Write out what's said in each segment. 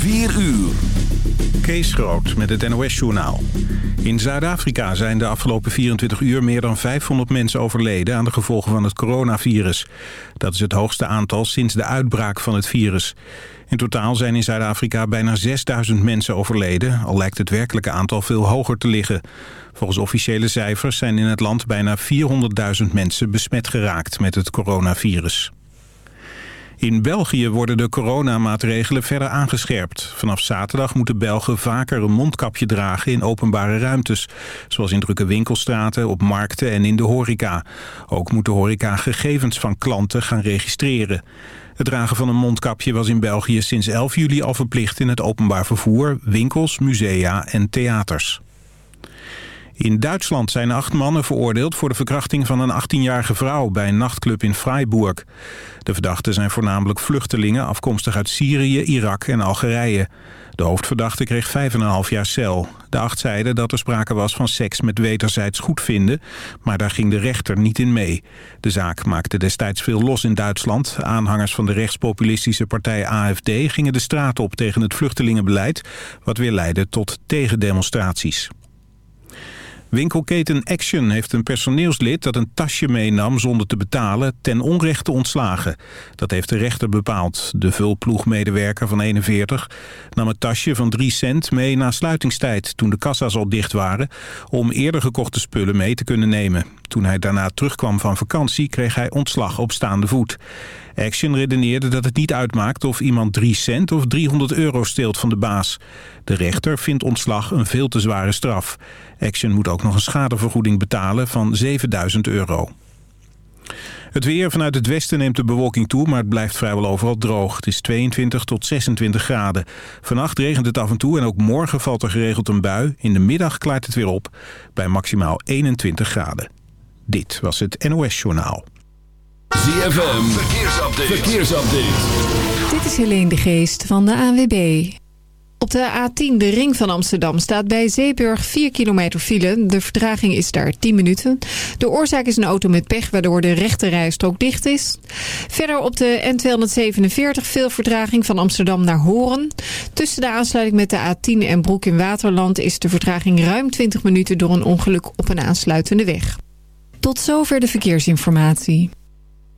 4 uur. Kees Groot met het NOS-journaal. In Zuid-Afrika zijn de afgelopen 24 uur meer dan 500 mensen overleden... aan de gevolgen van het coronavirus. Dat is het hoogste aantal sinds de uitbraak van het virus. In totaal zijn in Zuid-Afrika bijna 6000 mensen overleden... al lijkt het werkelijke aantal veel hoger te liggen. Volgens officiële cijfers zijn in het land bijna 400.000 mensen besmet geraakt met het coronavirus. In België worden de coronamaatregelen verder aangescherpt. Vanaf zaterdag moeten Belgen vaker een mondkapje dragen in openbare ruimtes. Zoals in drukke winkelstraten, op markten en in de horeca. Ook moet de horeca gegevens van klanten gaan registreren. Het dragen van een mondkapje was in België sinds 11 juli al verplicht in het openbaar vervoer, winkels, musea en theaters. In Duitsland zijn acht mannen veroordeeld voor de verkrachting van een 18-jarige vrouw bij een nachtclub in Freiburg. De verdachten zijn voornamelijk vluchtelingen afkomstig uit Syrië, Irak en Algerije. De hoofdverdachte kreeg 5,5 jaar cel. De acht zeiden dat er sprake was van seks met wederzijds goedvinden, maar daar ging de rechter niet in mee. De zaak maakte destijds veel los in Duitsland. Aanhangers van de rechtspopulistische partij AFD gingen de straat op tegen het vluchtelingenbeleid, wat weer leidde tot tegendemonstraties. Winkelketen Action heeft een personeelslid dat een tasje meenam zonder te betalen ten onrechte ontslagen. Dat heeft de rechter bepaald. De vulploegmedewerker van 41 nam het tasje van 3 cent mee na sluitingstijd toen de kassa's al dicht waren om eerder gekochte spullen mee te kunnen nemen. Toen hij daarna terugkwam van vakantie kreeg hij ontslag op staande voet. Action redeneerde dat het niet uitmaakt of iemand 3 cent of 300 euro steelt van de baas. De rechter vindt ontslag een veel te zware straf. Action moet ook nog een schadevergoeding betalen van 7000 euro. Het weer vanuit het westen neemt de bewolking toe, maar het blijft vrijwel overal droog. Het is 22 tot 26 graden. Vannacht regent het af en toe en ook morgen valt er geregeld een bui. In de middag klaart het weer op bij maximaal 21 graden. Dit was het NOS Journaal. ZFM, verkeersupdate. verkeersupdate. Dit is Helene de Geest van de ANWB. Op de A10, de ring van Amsterdam, staat bij Zeeburg 4 kilometer file. De vertraging is daar 10 minuten. De oorzaak is een auto met pech, waardoor de rechte rijstrook dicht is. Verder op de N247 veel vertraging van Amsterdam naar Horen. Tussen de aansluiting met de A10 en Broek in Waterland... is de vertraging ruim 20 minuten door een ongeluk op een aansluitende weg. Tot zover de verkeersinformatie.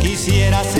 Quisiera ser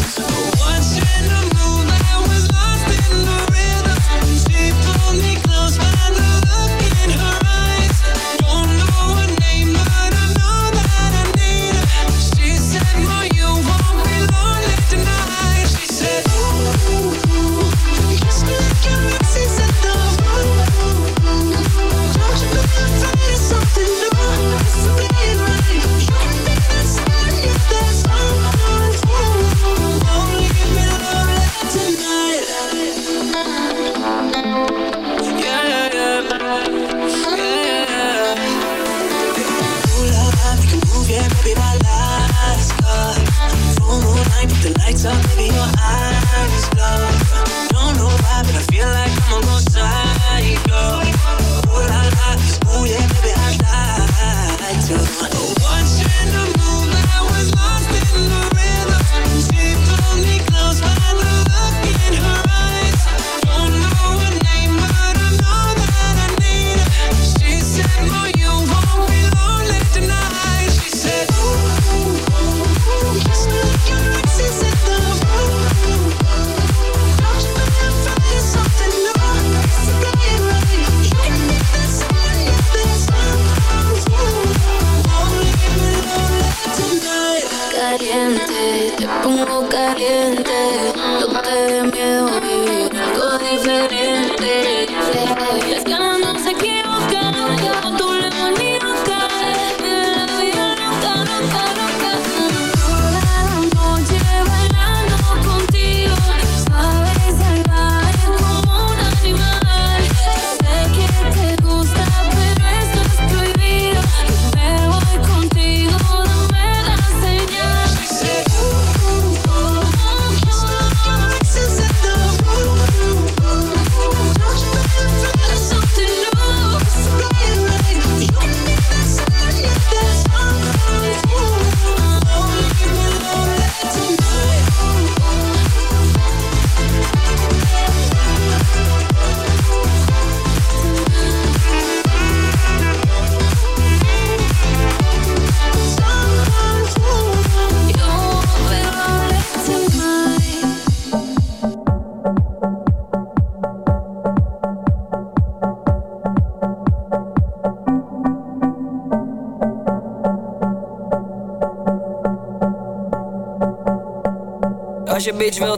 Je bitch wil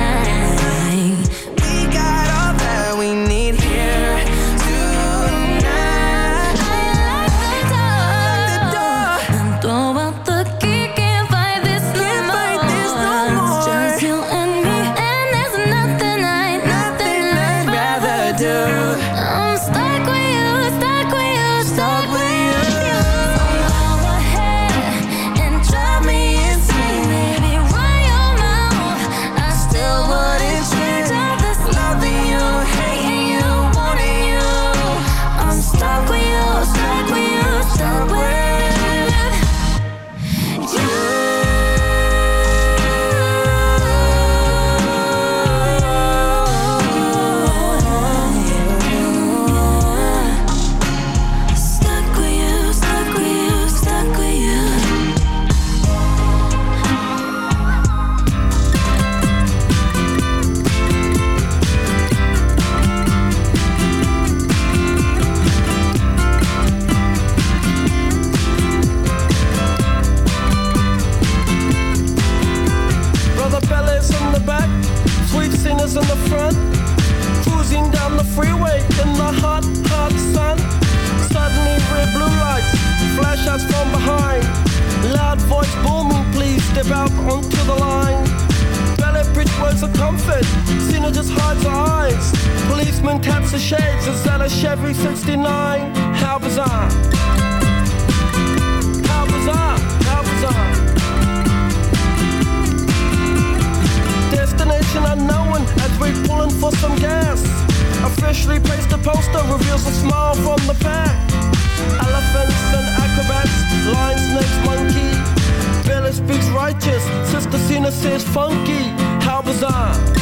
blood's eyes. Policeman taps the shades and sell a Chevy 69. How bizarre. How bizarre. How bizarre. Destination unknown as we're pulling for some gas. Officially placed a poster reveals a smile from the pack. Elephants and acrobats, lions, snakes, monkey. Pele speaks righteous, Sister Zina says funky. How bizarre.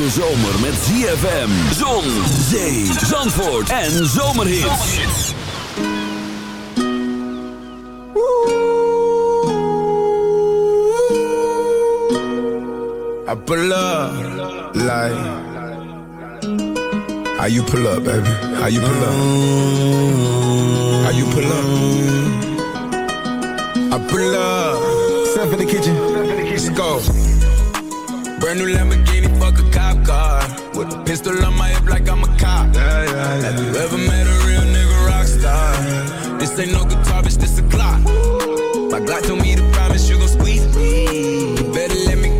Hete zomer met ZFM, zon, zee, zandvoort en zomerhits. I pull up like how you pull up, baby? How you pull up? How you pull up? I pull up. Step in the kitchen. Let's go. Brand new Lamborghini, fuck a cop car. With a pistol on my hip like I'm a cop. Yeah, yeah, yeah. Have you ever met a real nigga rock star? This ain't no guitar, bitch, this a Glock. My Glock told me to promise you gon' squeeze me. You better let me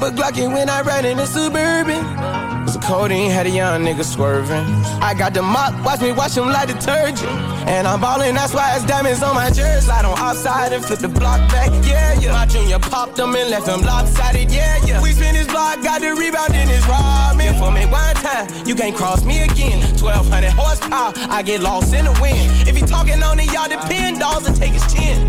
Keep a Glockin' when I ride in the Suburban. Cause the codeine had a young nigga swerving. I got the mop, watch me wash him like detergent. And I'm ballin', that's why it's diamonds on my jersey. Slide on outside and flip the block back, yeah, yeah. My junior popped them and left them lopsided, yeah, yeah. We spin his block, got the rebound in his robbing. For me one time, you can't cross me again. 1200 horsepower, I get lost in the wind. If he talking on it, y'all depend, dolls and take his chin.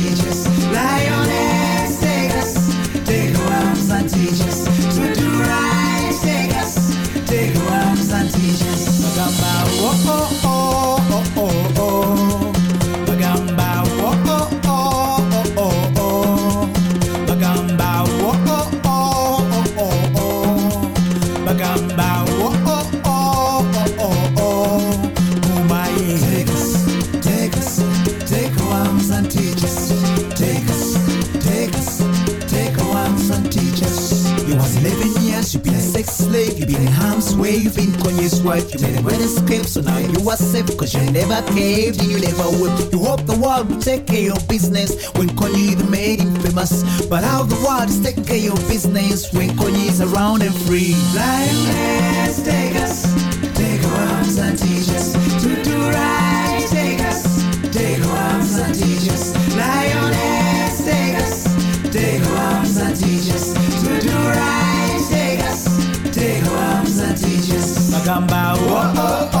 in harm's way, you've been Kanye's wife. You made a great escape, so now you are safe. Cause you never caved, you never would. You hope the world will take care of business when Kanye made him famous. But how the world is taking care of business when Kanye is around and free. Lioness, take us, take our arms and teach us to do right. Take us, take our arms and teach us. talking about. Whoa, oh, oh.